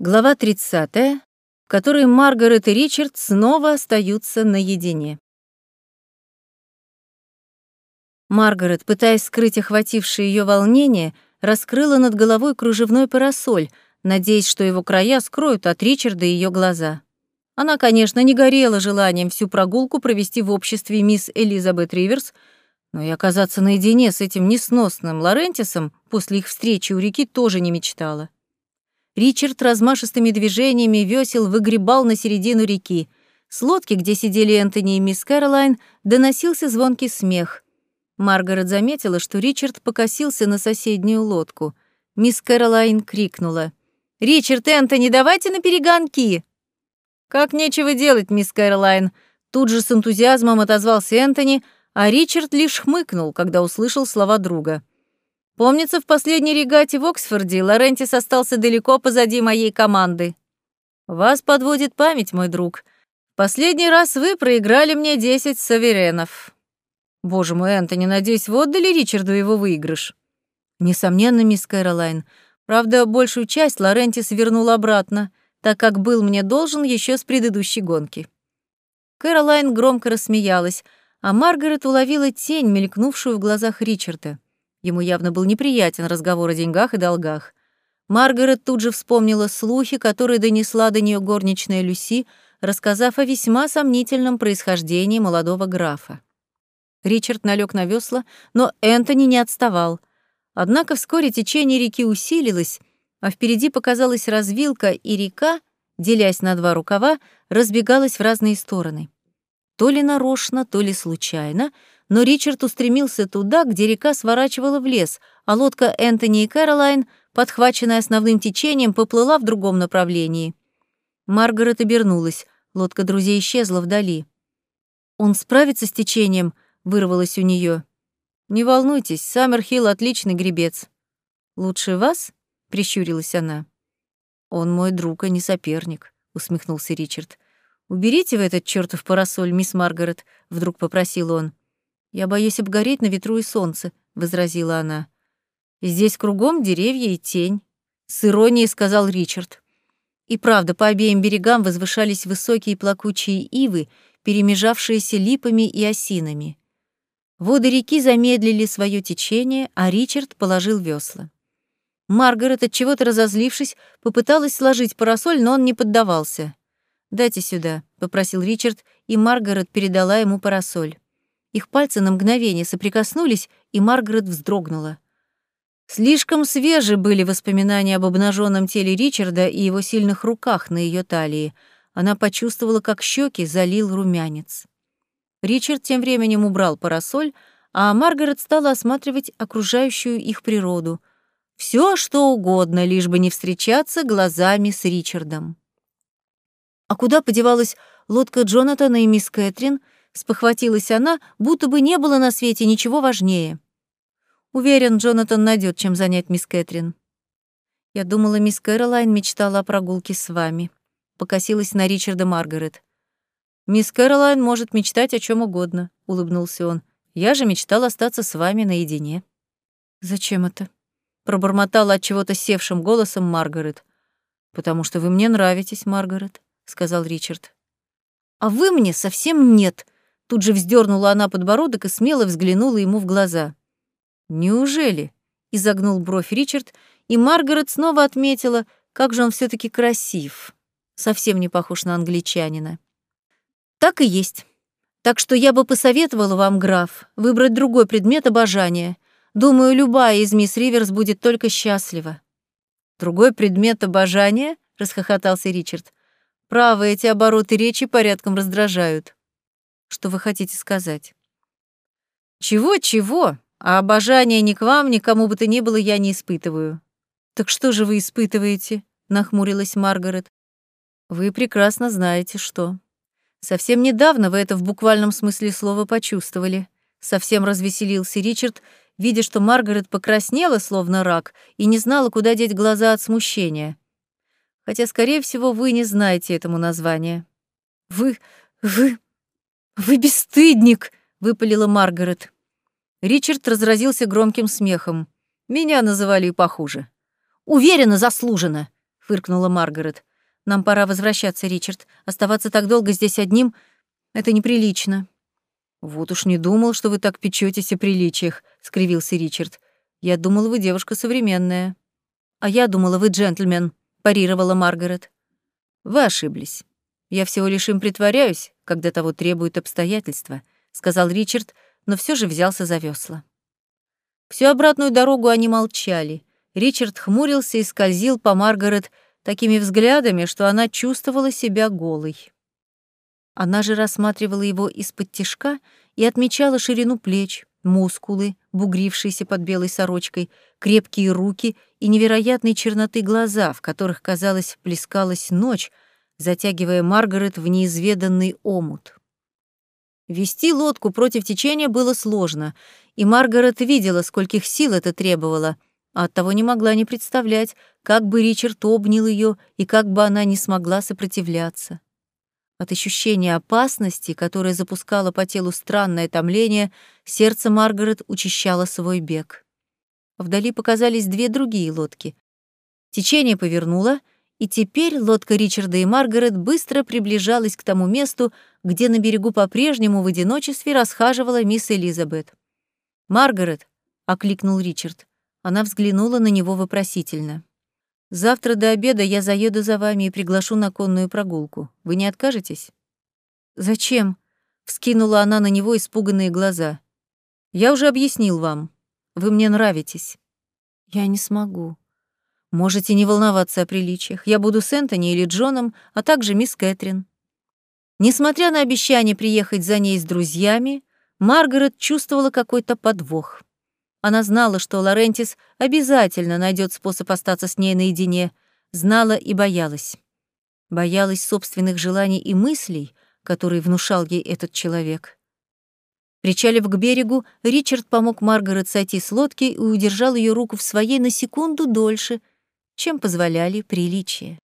Глава 30, в которой Маргарет и Ричард снова остаются наедине. Маргарет, пытаясь скрыть охватившее ее волнение, раскрыла над головой кружевной парасоль, надеясь, что его края скроют от Ричарда ее глаза. Она, конечно, не горела желанием всю прогулку провести в обществе мисс Элизабет Риверс, но и оказаться наедине с этим несносным Лорентисом после их встречи у реки тоже не мечтала. Ричард размашистыми движениями весел выгребал на середину реки. С лодки, где сидели Энтони и мисс Кэролайн, доносился звонкий смех. Маргарет заметила, что Ричард покосился на соседнюю лодку. Мисс Кэролайн крикнула. «Ричард, Энтони, давайте на перегонки!» «Как нечего делать, мисс Кэролайн!» Тут же с энтузиазмом отозвался Энтони, а Ричард лишь хмыкнул, когда услышал слова друга. Помнится, в последней регате в Оксфорде Лорентис остался далеко позади моей команды. Вас подводит память, мой друг. Последний раз вы проиграли мне 10 саверенов. Боже мой, Энтони, надеюсь, вы отдали Ричарду его выигрыш. Несомненно, мисс Кэролайн. Правда, большую часть Лорентис вернул обратно, так как был мне должен еще с предыдущей гонки. Кэролайн громко рассмеялась, а Маргарет уловила тень, мелькнувшую в глазах Ричарда. Ему явно был неприятен разговор о деньгах и долгах. Маргарет тут же вспомнила слухи, которые донесла до нее горничная Люси, рассказав о весьма сомнительном происхождении молодого графа. Ричард налег на весла, но Энтони не отставал. Однако вскоре течение реки усилилось, а впереди показалась развилка, и река, делясь на два рукава, разбегалась в разные стороны. То ли нарочно, то ли случайно, но Ричард устремился туда, где река сворачивала в лес, а лодка Энтони и Кэролайн, подхваченная основным течением, поплыла в другом направлении. Маргарет обернулась, лодка друзей исчезла вдали. «Он справится с течением?» — вырвалось у нее. «Не волнуйтесь, Саммерхилл — отличный гребец». «Лучше вас?» — прищурилась она. «Он мой друг, а не соперник», — усмехнулся Ричард. «Уберите в этот чертов парасоль, мисс Маргарет», — вдруг попросил он. «Я боюсь обгореть на ветру и солнце», — возразила она. «Здесь кругом деревья и тень», — с иронией сказал Ричард. И правда, по обеим берегам возвышались высокие плакучие ивы, перемежавшиеся липами и осинами. Воды реки замедлили свое течение, а Ричард положил весла. Маргарет, от чего-то разозлившись, попыталась сложить парасоль, но он не поддавался. «Дайте сюда», — попросил Ричард, и Маргарет передала ему парасоль. Их пальцы на мгновение соприкоснулись, и Маргарет вздрогнула. Слишком свежи были воспоминания об обнаженном теле Ричарда и его сильных руках на ее талии. Она почувствовала, как щеки залил румянец. Ричард тем временем убрал парасоль, а Маргарет стала осматривать окружающую их природу. Все, что угодно, лишь бы не встречаться глазами с Ричардом. А куда подевалась лодка Джонатана и мисс Кэтрин — спохватилась она, будто бы не было на свете ничего важнее. Уверен, Джонатан найдет, чем занять мисс Кэтрин. Я думала, мисс Кэролайн мечтала о прогулке с вами. Покосилась на Ричарда Маргарет. Мисс Кэролайн может мечтать о чем угодно, улыбнулся он. Я же мечтал остаться с вами наедине. Зачем это? пробормотала от чего-то севшим голосом Маргарет. Потому что вы мне нравитесь, Маргарет, сказал Ричард. А вы мне совсем нет, Тут же вздернула она подбородок и смело взглянула ему в глаза. «Неужели?» — изогнул бровь Ричард, и Маргарет снова отметила, как же он все таки красив. Совсем не похож на англичанина. «Так и есть. Так что я бы посоветовала вам, граф, выбрать другой предмет обожания. Думаю, любая из мисс Риверс будет только счастлива». «Другой предмет обожания?» — расхохотался Ричард. «Право, эти обороты речи порядком раздражают». Что вы хотите сказать? Чего-чего, а обожания ни к вам, ни кому бы то ни было я не испытываю. Так что же вы испытываете? Нахмурилась Маргарет. Вы прекрасно знаете, что. Совсем недавно вы это в буквальном смысле слова почувствовали. Совсем развеселился Ричард, видя, что Маргарет покраснела, словно рак, и не знала, куда деть глаза от смущения. Хотя, скорее всего, вы не знаете этому названия. Вы... вы... «Вы бесстыдник!» — выпалила Маргарет. Ричард разразился громким смехом. «Меня называли и похуже». «Уверенно, заслуженно!» — фыркнула Маргарет. «Нам пора возвращаться, Ричард. Оставаться так долго здесь одним — это неприлично». «Вот уж не думал, что вы так печетесь о приличиях», — скривился Ричард. «Я думал, вы девушка современная». «А я думала, вы джентльмен», — парировала Маргарет. «Вы ошиблись. Я всего лишь им притворяюсь, когда того требуют обстоятельства», — сказал Ричард, но все же взялся за весла. Всю обратную дорогу они молчали. Ричард хмурился и скользил по Маргарет такими взглядами, что она чувствовала себя голой. Она же рассматривала его из-под тишка и отмечала ширину плеч, мускулы, бугрившиеся под белой сорочкой, крепкие руки и невероятной черноты глаза, в которых, казалось, плескалась ночь, затягивая Маргарет в неизведанный омут. Вести лодку против течения было сложно, и Маргарет видела, скольких сил это требовало, а оттого не могла не представлять, как бы Ричард обнял ее и как бы она не смогла сопротивляться. От ощущения опасности, которое запускало по телу странное томление, сердце Маргарет учащало свой бег. Вдали показались две другие лодки. Течение повернуло, и теперь лодка Ричарда и Маргарет быстро приближалась к тому месту, где на берегу по-прежнему в одиночестве расхаживала мисс Элизабет. «Маргарет!» — окликнул Ричард. Она взглянула на него вопросительно. Завтра до обеда я заеду за вами и приглашу на конную прогулку. Вы не откажетесь? Зачем? Вскинула она на него испуганные глаза. Я уже объяснил вам. Вы мне нравитесь. Я не смогу. Можете не волноваться о приличиях. Я буду с Энтони или Джоном, а также мисс Кэтрин. Несмотря на обещание приехать за ней с друзьями, Маргарет чувствовала какой-то подвох. Она знала, что Лорентис обязательно найдет способ остаться с ней наедине, знала и боялась. Боялась собственных желаний и мыслей, которые внушал ей этот человек. Причалив к берегу, Ричард помог Маргарет сойти с лодки и удержал ее руку в своей на секунду дольше, чем позволяли приличия.